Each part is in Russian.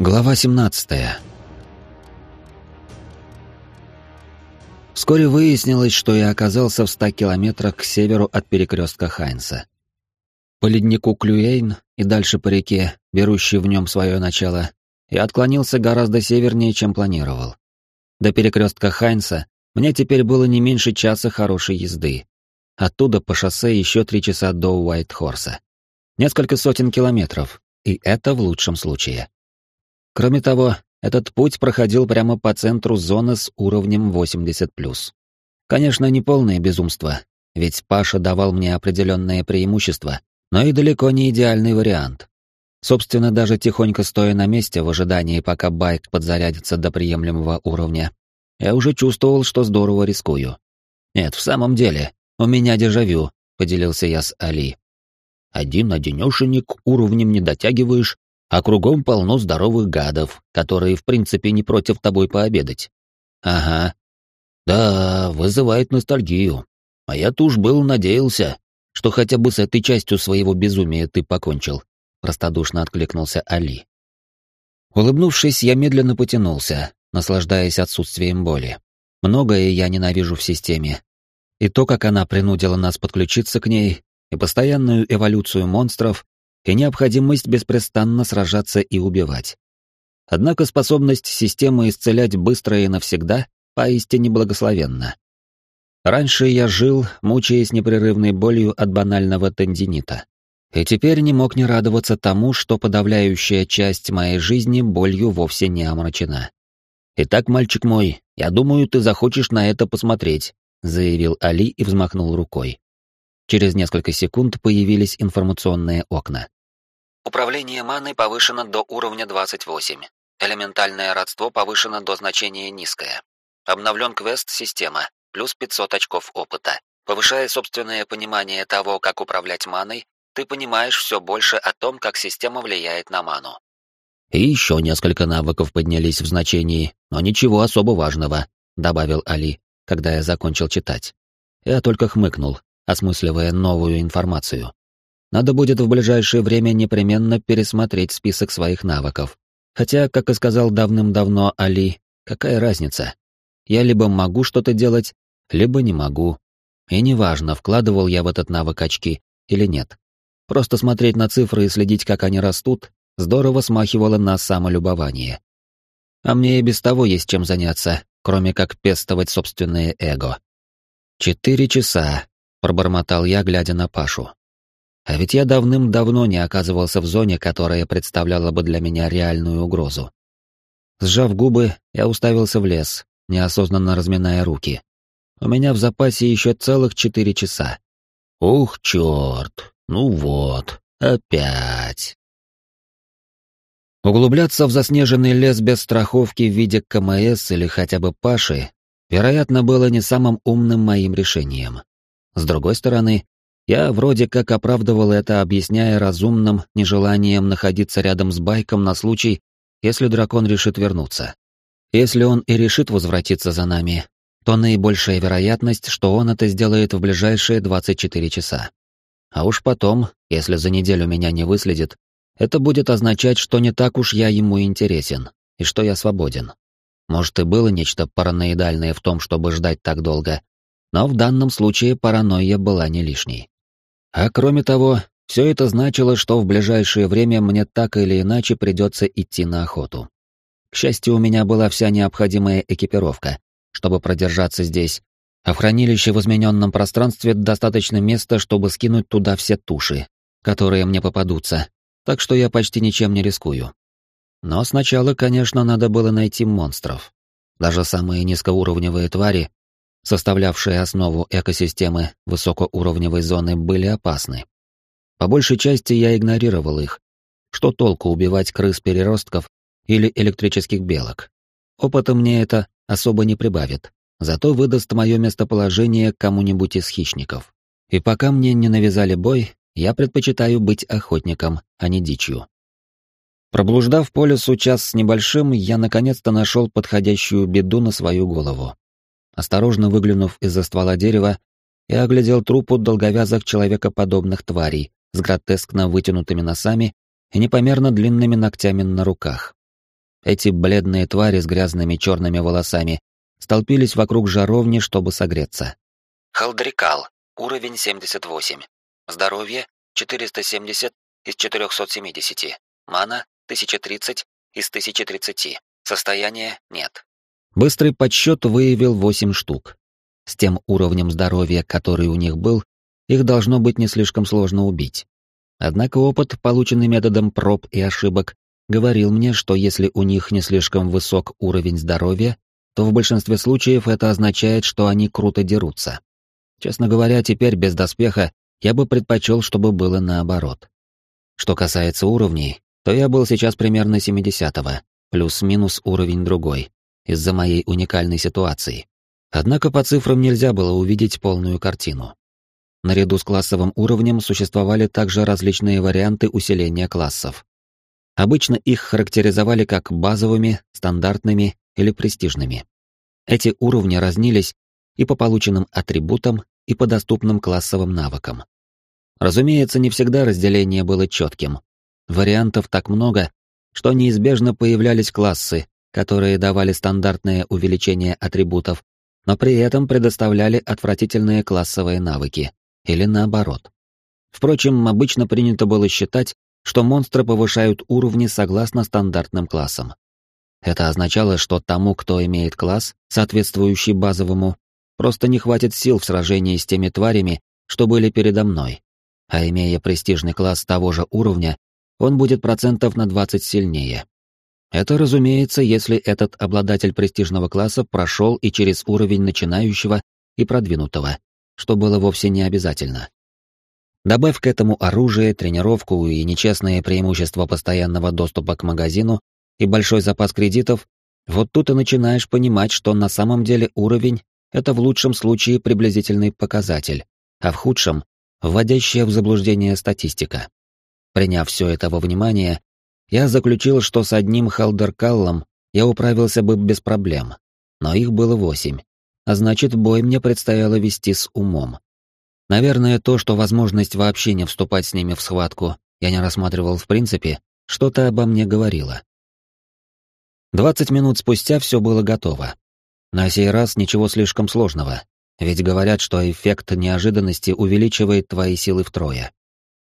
Глава 17. Вскоре выяснилось, что я оказался в ста километрах к северу от перекрестка Хайнса. По леднику Клюэйн и дальше по реке, берущей в нем свое начало, я отклонился гораздо севернее, чем планировал. До перекрестка Хайнса мне теперь было не меньше часа хорошей езды. Оттуда по шоссе еще три часа до Уайт-Хорса. Несколько сотен километров, и это в лучшем случае. Кроме того, этот путь проходил прямо по центру зоны с уровнем 80+. Конечно, не полное безумство, ведь Паша давал мне определенное преимущество, но и далеко не идеальный вариант. Собственно, даже тихонько стоя на месте в ожидании, пока байк подзарядится до приемлемого уровня, я уже чувствовал, что здорово рискую. Нет, в самом деле, у меня дежавю, поделился я с Али. Один-одинешенек уровнем не дотягиваешь, а кругом полно здоровых гадов, которые, в принципе, не против тобой пообедать. Ага. Да, вызывает ностальгию. А я-то уж был надеялся, что хотя бы с этой частью своего безумия ты покончил. Простодушно откликнулся Али. Улыбнувшись, я медленно потянулся, наслаждаясь отсутствием боли. Многое я ненавижу в системе. И то, как она принудила нас подключиться к ней, и постоянную эволюцию монстров, и необходимость беспрестанно сражаться и убивать. Однако способность системы исцелять быстро и навсегда поистине благословенна. Раньше я жил, мучаясь непрерывной болью от банального тендинита. И теперь не мог не радоваться тому, что подавляющая часть моей жизни болью вовсе не омрачена. «Итак, мальчик мой, я думаю, ты захочешь на это посмотреть», заявил Али и взмахнул рукой. Через несколько секунд появились информационные окна. Управление маной повышено до уровня 28. Элементальное родство повышено до значения низкое. Обновлен квест «Система», плюс 500 очков опыта. Повышая собственное понимание того, как управлять маной, ты понимаешь все больше о том, как система влияет на ману. «И еще несколько навыков поднялись в значении, но ничего особо важного», — добавил Али, когда я закончил читать. Я только хмыкнул, осмысливая новую информацию. Надо будет в ближайшее время непременно пересмотреть список своих навыков. Хотя, как и сказал давным-давно Али, какая разница? Я либо могу что-то делать, либо не могу. И неважно, вкладывал я в этот навык очки или нет. Просто смотреть на цифры и следить, как они растут, здорово смахивало на самолюбование. А мне и без того есть чем заняться, кроме как пестовать собственное эго. Четыре часа, пробормотал я, глядя на Пашу. А ведь я давным-давно не оказывался в зоне, которая представляла бы для меня реальную угрозу. Сжав губы, я уставился в лес, неосознанно разминая руки. У меня в запасе еще целых четыре часа. Ух, черт, ну вот, опять. Углубляться в заснеженный лес без страховки в виде КМС или хотя бы Паши, вероятно, было не самым умным моим решением. С другой стороны, я вроде как оправдывал это, объясняя разумным нежеланием находиться рядом с байком на случай, если дракон решит вернуться. Если он и решит возвратиться за нами, то наибольшая вероятность, что он это сделает в ближайшие 24 часа. А уж потом, если за неделю меня не выследит, это будет означать, что не так уж я ему интересен, и что я свободен. Может, и было нечто параноидальное в том, чтобы ждать так долго, но в данном случае паранойя была не лишней. А кроме того, все это значило, что в ближайшее время мне так или иначе придется идти на охоту. К счастью, у меня была вся необходимая экипировка, чтобы продержаться здесь, а в хранилище в измененном пространстве достаточно места, чтобы скинуть туда все туши, которые мне попадутся, так что я почти ничем не рискую. Но сначала, конечно, надо было найти монстров. Даже самые низкоуровневые твари составлявшие основу экосистемы высокоуровневой зоны, были опасны. По большей части я игнорировал их. Что толку убивать крыс-переростков или электрических белок? Опыта мне это особо не прибавит, зато выдаст мое местоположение кому-нибудь из хищников. И пока мне не навязали бой, я предпочитаю быть охотником, а не дичью. Проблуждав по лесу час с небольшим, я наконец-то нашел подходящую беду на свою голову. Осторожно выглянув из-за ствола дерева, я оглядел трупу долговязых человекоподобных тварей с гротескно вытянутыми носами и непомерно длинными ногтями на руках. Эти бледные твари с грязными черными волосами столпились вокруг жаровни, чтобы согреться. Халдрикал. Уровень 78. Здоровье 470 из 470. Мана 1030 из 1030. Состояние нет. Быстрый подсчет выявил 8 штук. С тем уровнем здоровья, который у них был, их должно быть не слишком сложно убить. Однако опыт, полученный методом проб и ошибок, говорил мне, что если у них не слишком высок уровень здоровья, то в большинстве случаев это означает, что они круто дерутся. Честно говоря, теперь без доспеха я бы предпочел, чтобы было наоборот. Что касается уровней, то я был сейчас примерно 70-го, плюс-минус уровень другой, из-за моей уникальной ситуации. Однако по цифрам нельзя было увидеть полную картину. Наряду с классовым уровнем существовали также различные варианты усиления классов. Обычно их характеризовали как базовыми, стандартными или престижными. Эти уровни разнились и по полученным атрибутам, и по доступным классовым навыкам. Разумеется, не всегда разделение было четким. Вариантов так много, что неизбежно появлялись классы, которые давали стандартное увеличение атрибутов, но при этом предоставляли отвратительные классовые навыки, или наоборот. Впрочем, обычно принято было считать, что монстры повышают уровни согласно стандартным классам. Это означало, что тому, кто имеет класс, соответствующий базовому, просто не хватит сил в сражении с теми тварями, что были передо мной. А имея престижный класс того же уровня, он будет процентов на 20 сильнее. Это, разумеется, если этот обладатель престижного класса прошел и через уровень начинающего и продвинутого, что было вовсе не обязательно. Добавь к этому оружие, тренировку и нечестное преимущество постоянного доступа к магазину и большой запас кредитов, вот тут и начинаешь понимать, что на самом деле уровень — это в лучшем случае приблизительный показатель, а в худшем — вводящая в заблуждение статистика. Приняв все это во внимание, я заключил, что с одним халдеркаллом я управился бы без проблем, но их было восемь, а значит, бой мне предстояло вести с умом. Наверное, то, что возможность вообще не вступать с ними в схватку я не рассматривал в принципе, что-то обо мне говорило. Двадцать минут спустя все было готово. На сей раз ничего слишком сложного, ведь говорят, что эффект неожиданности увеличивает твои силы втрое.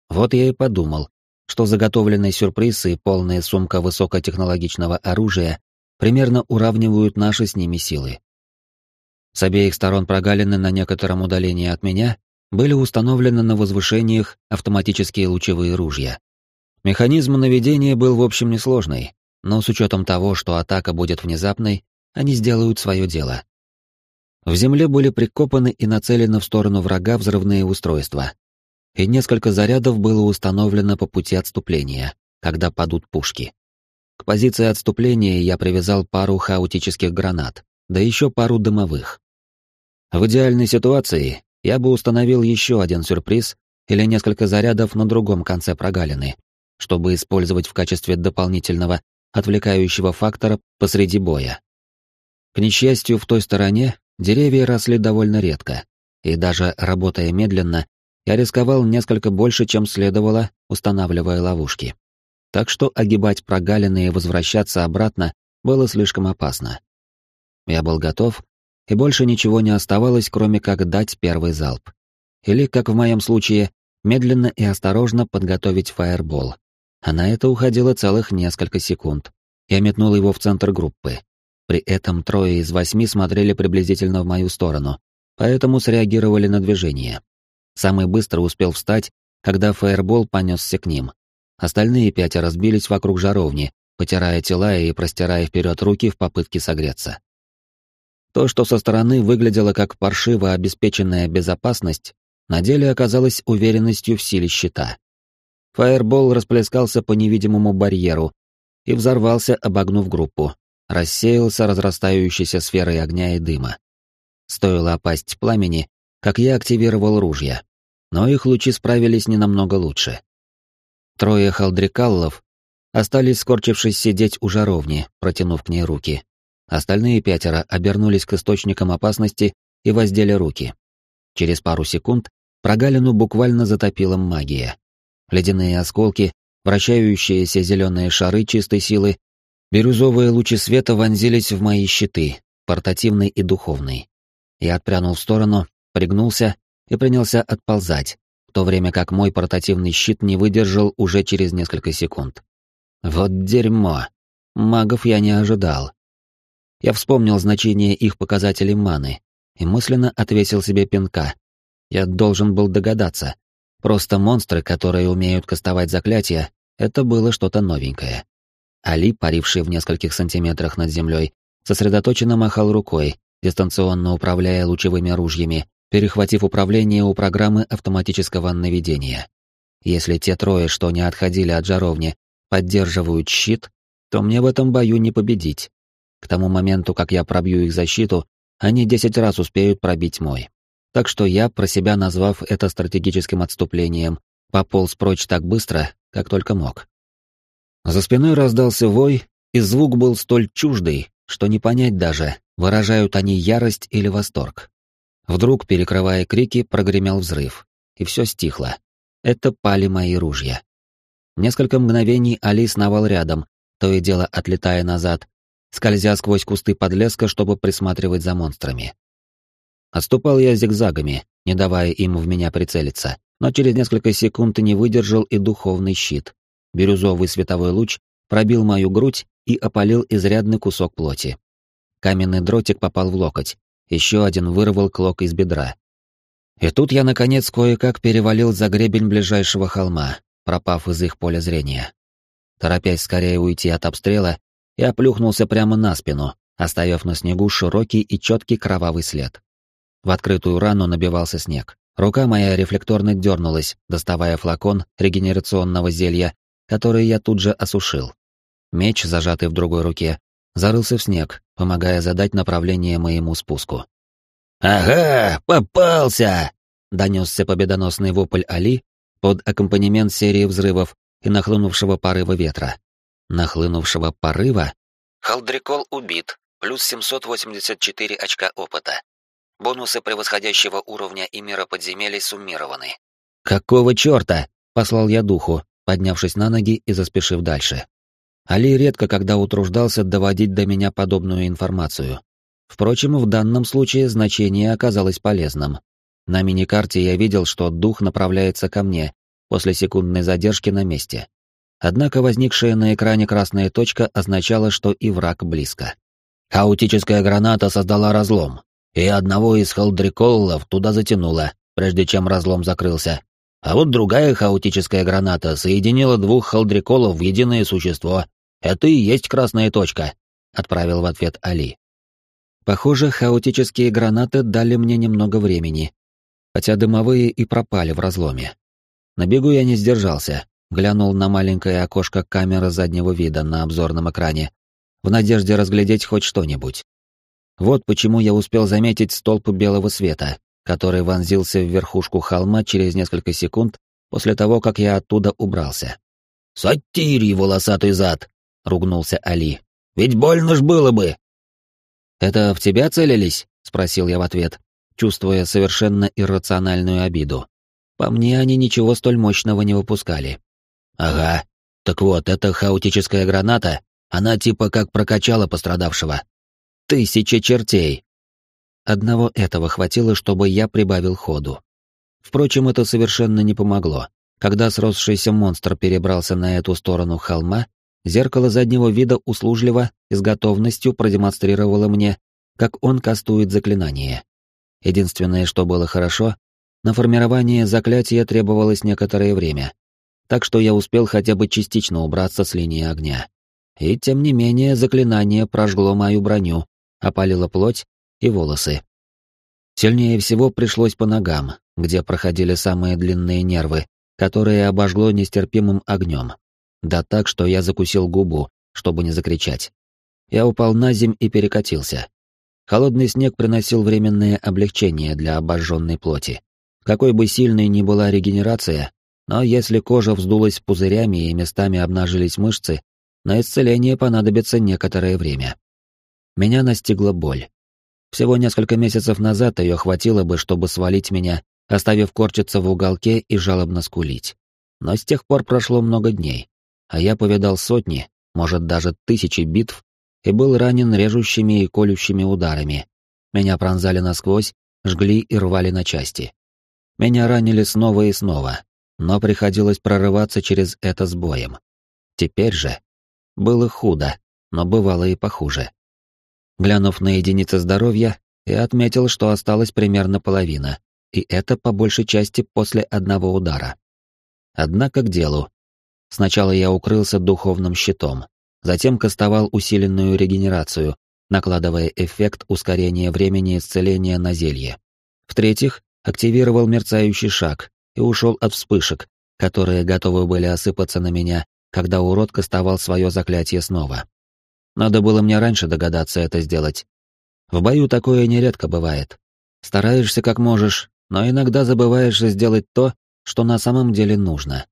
Вот я и подумал, что заготовленный сюрприз и полная сумка высокотехнологичного оружия примерно уравнивают наши с ними силы. С обеих сторон прогалины на некотором удалении от меня были установлены на возвышениях автоматические лучевые ружья. Механизм наведения был в общем несложный, но с учетом того, что атака будет внезапной, они сделают свое дело. В земле были прикопаны и нацелены в сторону врага взрывные устройства. И несколько зарядов было установлено по пути отступления, когда падут пушки. К позиции отступления я привязал пару хаотических гранат, да еще пару дымовых. В идеальной ситуации я бы установил еще один сюрприз или несколько зарядов на другом конце прогалины, чтобы использовать в качестве дополнительного отвлекающего фактора посреди боя. К несчастью, в той стороне деревья росли довольно редко, и даже работая медленно, я рисковал несколько больше, чем следовало, устанавливая ловушки. Так что огибать прогалины и возвращаться обратно было слишком опасно. Я был готов, и больше ничего не оставалось, кроме как дать первый залп. Или, как в моем случае, медленно и осторожно подготовить фаербол. А на это уходило целых несколько секунд. Я метнул его в центр группы. При этом трое из восьми смотрели приблизительно в мою сторону, поэтому среагировали на движение. Самый быстро успел встать, когда фаербол понесся к ним. Остальные пять разбились вокруг жаровни, потирая тела и простирая вперед руки в попытке согреться. То, что со стороны выглядело как паршиво обеспеченная безопасность, на деле оказалось уверенностью в силе щита. Фаербол расплескался по невидимому барьеру и взорвался, обогнув группу, рассеялся разрастающейся сферой огня и дыма. Стоило опасть пламени, как я активировал ружья, но их лучи справились не намного лучше. Трое халдрикаллов остались скорчившись сидеть у жаровни, протянув к ней руки. Остальные пятеро обернулись к источникам опасности и воздели руки. Через пару секунд прогалину буквально затопила магия. Ледяные осколки, вращающиеся зеленые шары чистой силы Бирюзовые лучи света вонзились в мои щиты, портативный и духовный. Я отпрянул в сторону, пригнулся и принялся отползать, в то время как мой портативный щит не выдержал уже через несколько секунд. Вот дерьмо. Магов я не ожидал. Я вспомнил значение их показателей маны и мысленно отвесил себе пинка. Я должен был догадаться. Просто монстры, которые умеют кастовать заклятия, это было что-то новенькое. Али, паривший в нескольких сантиметрах над землей, сосредоточенно махал рукой, дистанционно управляя лучевыми ружьями, перехватив управление у программы автоматического наведения. Если те трое, что не отходили от жаровни, поддерживают щит, то мне в этом бою не победить. К тому моменту, как я пробью их защиту, они десять раз успеют пробить мой. Так что я, про себя назвав это стратегическим отступлением, пополз прочь так быстро, как только мог. За спиной раздался вой, и звук был столь чуждый, что не понять даже, выражают они ярость или восторг. Вдруг, перекрывая крики, прогремел взрыв, и все стихло. Это пали мои ружья. Несколько мгновений Али сновал рядом, то и дело отлетая назад, скользя сквозь кусты подлеска, чтобы присматривать за монстрами. Отступал я зигзагами, не давая им в меня прицелиться, но через несколько секунд не выдержал и духовный щит. Бирюзовый световой луч пробил мою грудь и опалил изрядный кусок плоти. Каменный дротик попал в локоть, еще один вырвал клок из бедра. И тут я, наконец, кое-как перевалил за гребень ближайшего холма, пропав из их поля зрения. Торопясь скорее уйти от обстрела, я плюхнулся прямо на спину, оставив на снегу широкий и четкий кровавый след. В открытую рану набивался снег. Рука моя рефлекторно дернулась, доставая флакон регенерационного зелья, который я тут же осушил. Меч, зажатый в другой руке, зарылся в снег, помогая задать направление моему спуску. «Ага, попался!» — донесся победоносный вопль Али под аккомпанемент серии взрывов и нахлынувшего порыва ветра. Нахлынувшего порыва? Халдрикол убит, плюс 784 очка опыта. Бонусы превосходящего уровня и мира подземелий суммированы. «Какого черта?» — послал я духу, поднявшись на ноги и заспешив дальше. Али редко когда утруждался доводить до меня подобную информацию. Впрочем, в данном случае значение оказалось полезным. На миникарте я видел, что дух направляется ко мне после секундной задержки на месте. Однако возникшая на экране красная точка означала, что и враг близко. Хаотическая граната создала разлом, и одного из халдриколлов туда затянула, прежде чем разлом закрылся. А вот другая хаотическая граната соединила двух халдриколов в единое существо. Это и есть красная точка, отправил в ответ Али. Похоже, хаотические гранаты дали мне немного времени, хотя дымовые и пропали в разломе. На бегу я не сдержался, глянул на маленькое окошко камеры заднего вида на обзорном экране, в надежде разглядеть хоть что-нибудь. Вот почему я успел заметить столб белого света, который вонзился в верхушку холма через несколько секунд после того, как я оттуда убрался. «Сатирий, волосатый зад!» — ругнулся Али. «Ведь больно ж было бы!» «Это в тебя целились?» — спросил я в ответ, чувствуя совершенно иррациональную обиду. По мне, они ничего столь мощного не выпускали. «Ага. Так вот, эта хаотическая граната, она типа как прокачала пострадавшего. Тысяча чертей!» Одного этого хватило, чтобы я прибавил ходу. Впрочем, это совершенно не помогло. Когда сросшийся монстр перебрался на эту сторону холма, зеркало заднего вида услужливо и с готовностью продемонстрировало мне, как он кастует заклинание. Единственное, что было хорошо, на формирование заклятия требовалось некоторое время, так что я успел хотя бы частично убраться с линии огня. И тем не менее заклинание прожгло мою броню, опалило плоть и волосы. Сильнее всего пришлось по ногам, где проходили самые длинные нервы, которые обожгло нестерпимым огнем. Да так, что я закусил губу, чтобы не закричать. Я упал на земь и перекатился. Холодный снег приносил временное облегчение для обожженной плоти. Какой бы сильной ни была регенерация, но если кожа вздулась пузырями и местами обнажились мышцы, на исцеление понадобится некоторое время. Меня настигла боль. Всего несколько месяцев назад ее хватило бы, чтобы свалить меня, оставив корчиться в уголке и жалобно скулить. Но с тех пор прошло много дней, а я повидал сотни, может даже тысячи битв, и был ранен режущими и колющими ударами. Меня пронзали насквозь, жгли и рвали на части. Меня ранили снова и снова, но приходилось прорываться через это с боем. Теперь же было худо, но бывало и похуже. Глянув на единицы здоровья, я отметил, что осталось примерно половина, и это по большей части после одного удара. Однако к делу. Сначала я укрылся духовным щитом, затем кастовал усиленную регенерацию, накладывая эффект ускорения времени исцеления на зелье. В-третьих, активировал мерцающий шаг и ушел от вспышек, которые готовы были осыпаться на меня, когда урод кастовал свое заклятие снова. Надо было мне раньше догадаться это сделать. В бою такое нередко бывает. Стараешься как можешь, но иногда забываешь сделать то, что на самом деле нужно.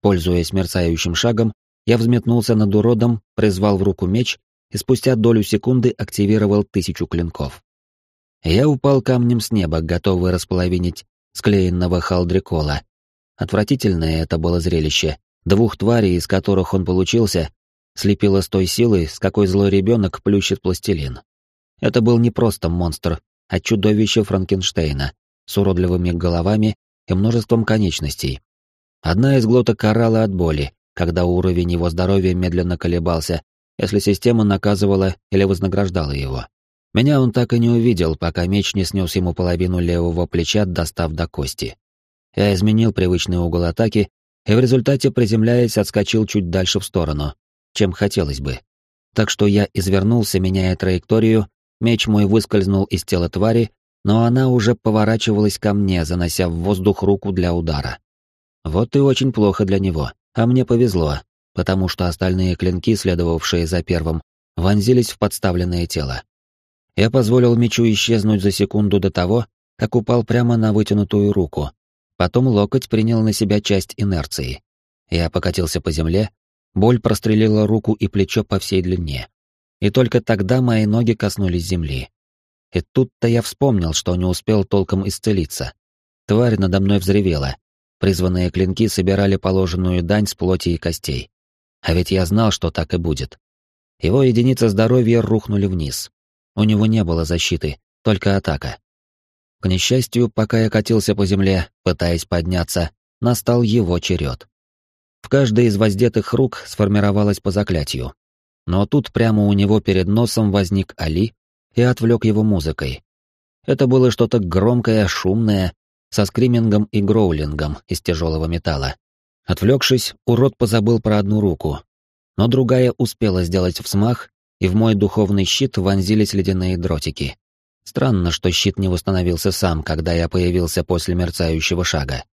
Пользуясь мерцающим шагом, я взметнулся над уродом, призвал в руку меч и спустя долю секунды активировал тысячу клинков. Я упал камнем с неба, готовый располовинить склеенного халдрикола. Отвратительное это было зрелище. Двух тварей, из которых он получился, слепило с той силой, с какой злой ребенок плющит пластилин. Это был не просто монстр, а чудовище Франкенштейна, с уродливыми головами и множеством конечностей. Одна из глоток орала от боли, когда уровень его здоровья медленно колебался, если система наказывала или вознаграждала его. Меня он так и не увидел, пока меч не снес ему половину левого плеча, достав до кости. Я изменил привычный угол атаки, и в результате, приземляясь, отскочил чуть дальше в сторону, чем хотелось бы. Так что я извернулся, меняя траекторию, меч мой выскользнул из тела твари, но она уже поворачивалась ко мне, занося в воздух руку для удара. Вот и очень плохо для него, а мне повезло, потому что остальные клинки, следовавшие за первым, вонзились в подставленное тело. Я позволил мечу исчезнуть за секунду до того, как упал прямо на вытянутую руку. Потом локоть принял на себя часть инерции. Я покатился по земле, боль прострелила руку и плечо по всей длине. И только тогда мои ноги коснулись земли. И тут-то я вспомнил, что не успел толком исцелиться. Тварь надо мной взревела. Призванные клинки собирали положенную дань с плоти и костей. А ведь я знал, что так и будет. Его единицы здоровья рухнули вниз. У него не было защиты, только атака. К несчастью, пока я катился по земле, пытаясь подняться, настал его черед. В каждой из воздетых рук сформировалось по заклятию. Но тут прямо у него перед носом возник Али и отвлек его музыкой. Это было что-то громкое, шумное, со скримингом и гроулингом из тяжелого металла. Отвлекшись, урод позабыл про одну руку, но другая успела сделать взмах и в мой духовный щит вонзились ледяные дротики. Странно, что щит не восстановился сам, когда я появился после мерцающего шага.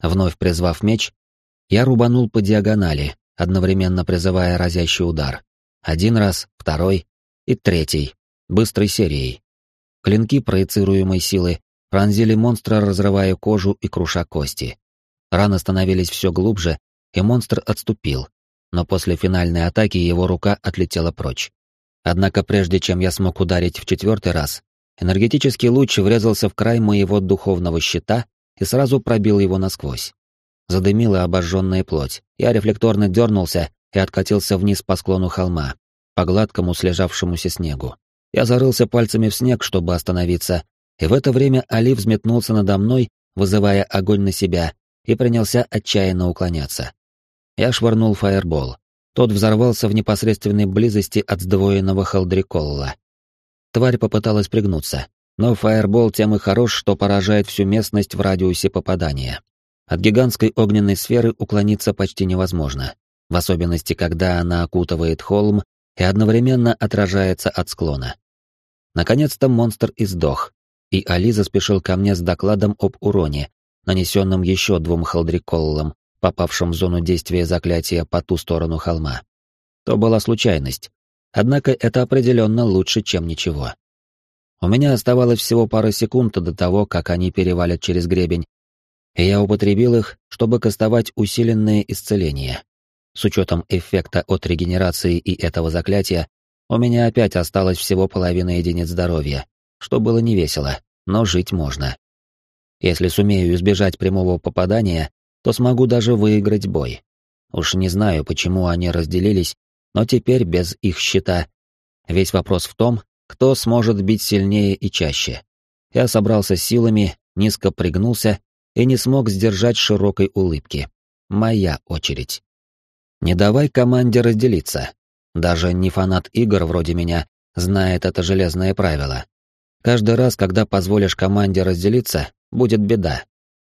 Вновь призвав меч, я рубанул по диагонали, одновременно призывая разящий удар. Один раз, второй и третий, быстрой серией. Клинки проецируемой силы пронзили монстра, разрывая кожу и круша кости. Раны становились все глубже, и монстр отступил, но после финальной атаки его рука отлетела прочь. Однако прежде чем я смог ударить в четвертый раз, энергетический луч врезался в край моего духовного щита и сразу пробил его насквозь. Задымила обожженная плоть. Я рефлекторно дернулся и откатился вниз по склону холма, по гладкому слежавшемуся снегу. Я зарылся пальцами в снег, чтобы остановиться, и в это время Али взметнулся надо мной, вызывая огонь на себя, и принялся отчаянно уклоняться. Я швырнул фаербол. Тот взорвался в непосредственной близости от сдвоенного Халдриколла. Тварь попыталась пригнуться, но фаербол тем и хорош, что поражает всю местность в радиусе попадания. От гигантской огненной сферы уклониться почти невозможно, в особенности, когда она окутывает холм и одновременно отражается от склона. Наконец-то монстр издох, и Али заспешил ко мне с докладом об уроне, нанесенном еще двум халдриколлам, попавшим в зону действия заклятия по ту сторону холма. То была случайность. Однако это определенно лучше, чем ничего. У меня оставалось всего пара секунд до того, как они перевалят через гребень, и я употребил их, чтобы кастовать усиленное исцеление. С учетом эффекта от регенерации и этого заклятия, у меня опять осталось всего половина единиц здоровья, что было невесело, но жить можно. Если сумею избежать прямого попадания, то смогу даже выиграть бой. Уж не знаю, почему они разделились, но теперь без их щита. Весь вопрос в том, кто сможет бить сильнее и чаще. Я собрался силами, низко пригнулся и не смог сдержать широкой улыбки. Моя очередь. Не давай команде разделиться. Даже не фанат игр вроде меня знает это железное правило. Каждый раз, когда позволишь команде разделиться, будет беда.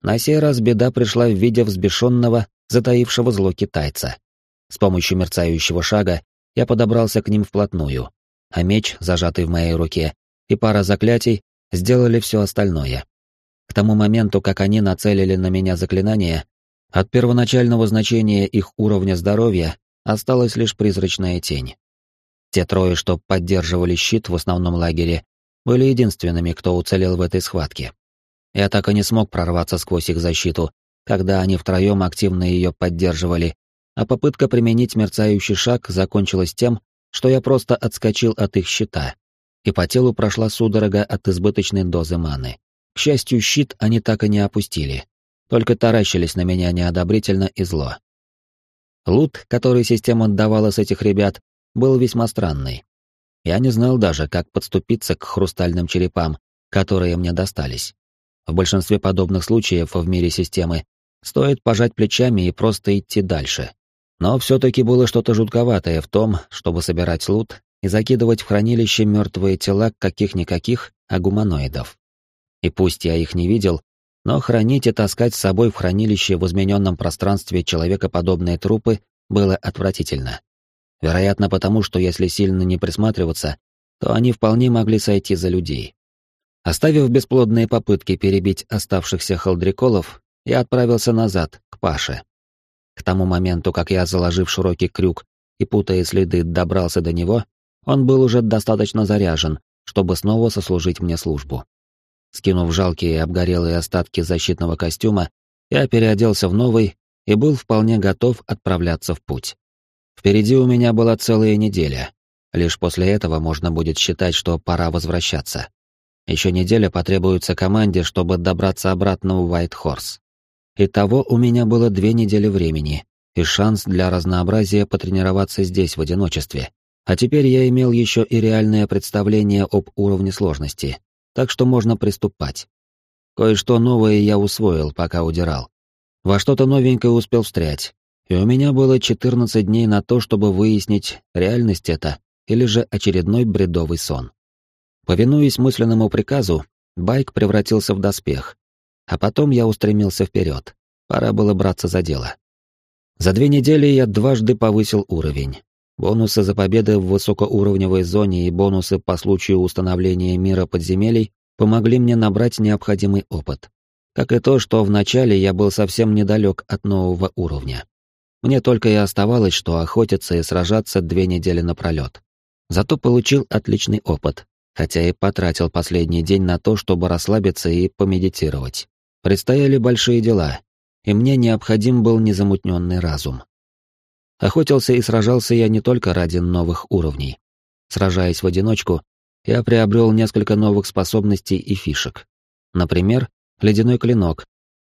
На сей раз беда пришла в виде взбешенного, затаившего зло китайца. С помощью мерцающего шага я подобрался к ним вплотную, а меч, зажатый в моей руке, и пара заклятий сделали все остальное. К тому моменту, как они нацелили на меня заклинание, от первоначального значения их уровня здоровья осталась лишь призрачная тень. Те трое, что поддерживали щит в основном лагере, были единственными, кто уцелел в этой схватке. Я так и не смог прорваться сквозь их защиту, когда они втроем активно ее поддерживали, а попытка применить мерцающий шаг закончилась тем, что я просто отскочил от их щита, и по телу прошла судорога от избыточной дозы маны. К счастью, щит они так и не опустили, только таращились на меня неодобрительно и зло. Лут, который система отдавала с этих ребят, был весьма странный. Я не знал даже, как подступиться к хрустальным черепам, которые мне достались. В большинстве подобных случаев в мире системы стоит пожать плечами и просто идти дальше. Но все-таки было что-то жутковатое в том, чтобы собирать лут и закидывать в хранилище мертвые тела каких-никаких, а гуманоидов. И пусть я их не видел, но хранить и таскать с собой в хранилище в измененном пространстве человекоподобные трупы было отвратительно. Вероятно, потому что если сильно не присматриваться, то они вполне могли сойти за людей. Оставив бесплодные попытки перебить оставшихся холдриколов, я отправился назад, к Паше. К тому моменту, как я, заложив широкий крюк и путая следы, добрался до него, он был уже достаточно заряжен, чтобы снова сослужить мне службу. Скинув жалкие обгорелые остатки защитного костюма, я переоделся в новый и был вполне готов отправляться в путь. Впереди у меня была целая неделя. Лишь после этого можно будет считать, что пора возвращаться. Еще неделя потребуется команде, чтобы добраться обратно в Уайт-Хорс. Итого у меня было две недели времени и шанс для разнообразия потренироваться здесь в одиночестве. А теперь я имел еще и реальное представление об уровне сложности, так что можно приступать. Кое-что новое я усвоил, пока удирал. Во что-то новенькое успел встрять, и у меня было 14 дней на то, чтобы выяснить, реальность это или же очередной бредовый сон. Повинуясь мысленному приказу, байк превратился в доспех, а потом я устремился вперед. Пора было браться за дело. За две недели я дважды повысил уровень. Бонусы за победы в высокоуровневой зоне и бонусы по случаю установления мира подземелий помогли мне набрать необходимый опыт. Как и то, что вначале я был совсем недалек от нового уровня. Мне только и оставалось, что охотиться и сражаться две недели напролет. Зато получил отличный опыт, хотя и потратил последний день на то, чтобы расслабиться и помедитировать. Предстояли большие дела, и мне необходим был незамутненный разум. Охотился и сражался я не только ради новых уровней. Сражаясь в одиночку, я приобрел несколько новых способностей и фишек. Например, ледяной клинок.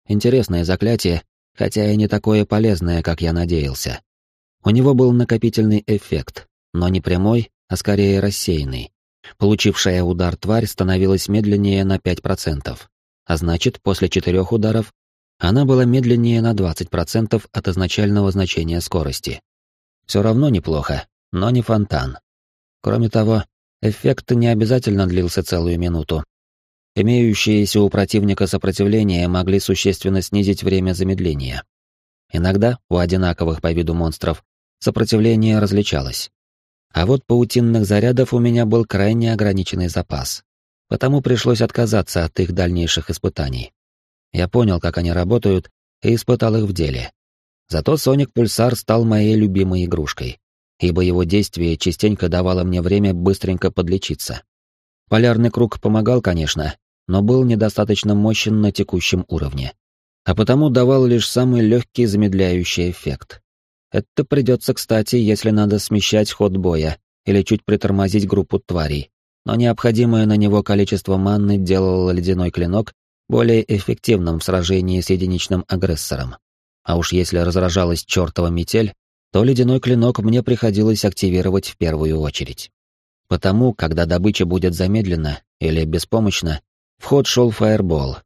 Интересное заклятие, хотя и не такое полезное, как я надеялся. У него был накопительный эффект, но не прямой, а скорее рассеянный. Получившая удар тварь становилась медленнее на 5%, а значит, после четырех ударов она была медленнее на 20% от изначального значения скорости. Все равно неплохо, но не фонтан. Кроме того, эффект не обязательно длился целую минуту. Имеющиеся у противника сопротивления могли существенно снизить время замедления. Иногда у одинаковых по виду монстров сопротивление различалось. А вот паутинных зарядов у меня был крайне ограниченный запас, потому пришлось отказаться от их дальнейших испытаний. Я понял, как они работают, и испытал их в деле. Зато Соник Пульсар стал моей любимой игрушкой, ибо его действие частенько давало мне время быстренько подлечиться. Полярный круг помогал, конечно, но был недостаточно мощен на текущем уровне, а потому давал лишь самый легкий замедляющий эффект. Это придется, кстати, если надо смещать ход боя или чуть притормозить группу тварей, но необходимое на него количество манны делал ледяной клинок более эффективным в сражении с единичным агрессором. А уж если разражалась чертова метель, то ледяной клинок мне приходилось активировать в первую очередь. Потому, когда добыча будет замедлена или беспомощна, в ход шел фаербол.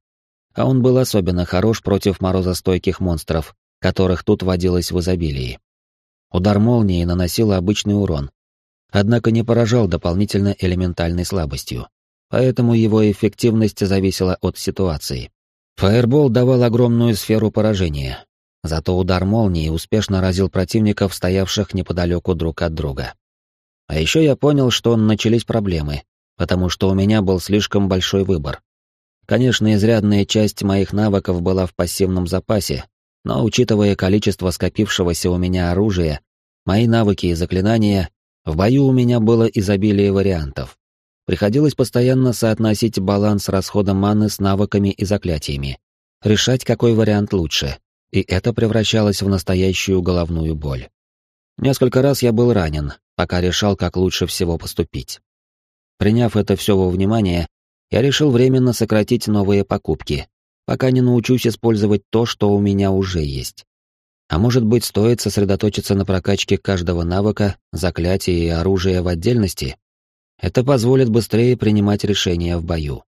А он был особенно хорош против морозостойких монстров, которых тут водилось в изобилии. Удар молнии наносил обычный урон, однако не поражал дополнительно элементальной слабостью, поэтому его эффективность зависела от ситуации. Фаербол давал огромную сферу поражения, зато удар молнии успешно разил противников, стоявших неподалеку друг от друга. А еще я понял, что начались проблемы, потому что у меня был слишком большой выбор. Конечно, изрядная часть моих навыков была в пассивном запасе, но учитывая количество скопившегося у меня оружия, мои навыки и заклинания, в бою у меня было изобилие вариантов. Приходилось постоянно соотносить баланс расхода маны с навыками и заклятиями, решать, какой вариант лучше, и это превращалось в настоящую головную боль. Несколько раз я был ранен, пока решал, как лучше всего поступить. Приняв это все во внимание, я решил временно сократить новые покупки, пока не научусь использовать то, что у меня уже есть. А может быть, стоит сосредоточиться на прокачке каждого навыка, заклятия и оружия в отдельности? Это позволит быстрее принимать решения в бою.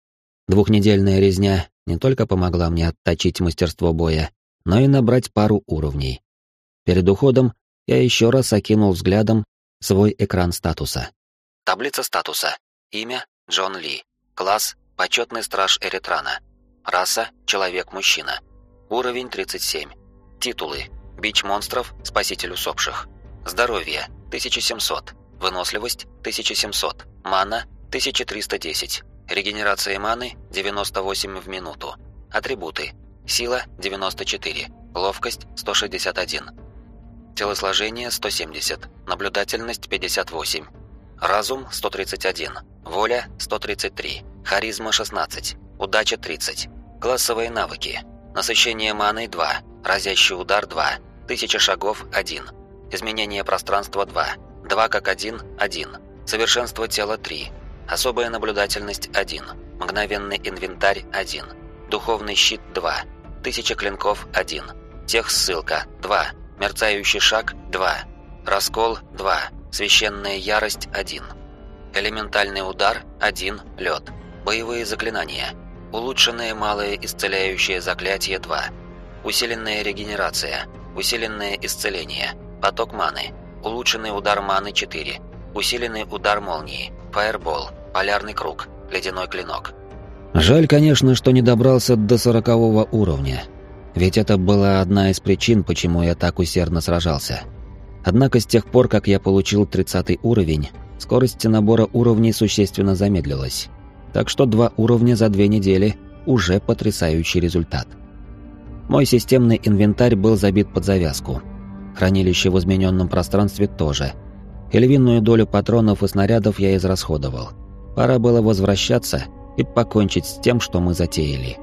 Двухнедельная резня не только помогла мне отточить мастерство боя, но и набрать пару уровней. Перед уходом я еще раз окинул взглядом свой экран статуса. Таблица статуса. Имя – Джон Ли. Класс – почетный страж Эритрана. Раса – человек-мужчина. Уровень 37. Титулы. Бич монстров – спаситель усопших. Здоровье – 1700. Выносливость – 1700. Мана – 1310. Регенерация маны – 98 в минуту. Атрибуты. Сила – 94. Ловкость – 161. Телосложение – 170. Наблюдательность – 58. Разум – 131. Воля – 133. Харизма – 16. Удача – 30. Классовые навыки. Насыщение маной – 2. Разящий удар – 2. Тысяча шагов – 1. Изменение пространства – 2. 2 как 1 – 1. Совершенство тела – 3. Особая наблюдательность – 1. Мгновенный инвентарь – 1. Духовный щит – 2. Тысяча клинков – 1. Техссылка – 2. Мерцающий шаг – 2. Раскол – 2. Священная ярость – 1. Элементальный удар – 1. Лед. Боевые заклинания. Улучшенное малое исцеляющее заклятие – 2. Усиленная регенерация. Усиленное исцеление. Поток маны. Улучшенный удар маны – 4. Усиленный удар молнии. Фаербол. Полярный круг. Ледяной клинок. Жаль, конечно, что не добрался до сорокового уровня. Ведь это была одна из причин, почему я так усердно сражался. Однако с тех пор, как я получил 30 уровень, скорость набора уровней существенно замедлилась. Так что два уровня за две недели – уже потрясающий результат. Мой системный инвентарь был забит под завязку. Хранилище в измененном пространстве тоже. И долю патронов и снарядов я израсходовал. Пора было возвращаться и покончить с тем, что мы затеяли.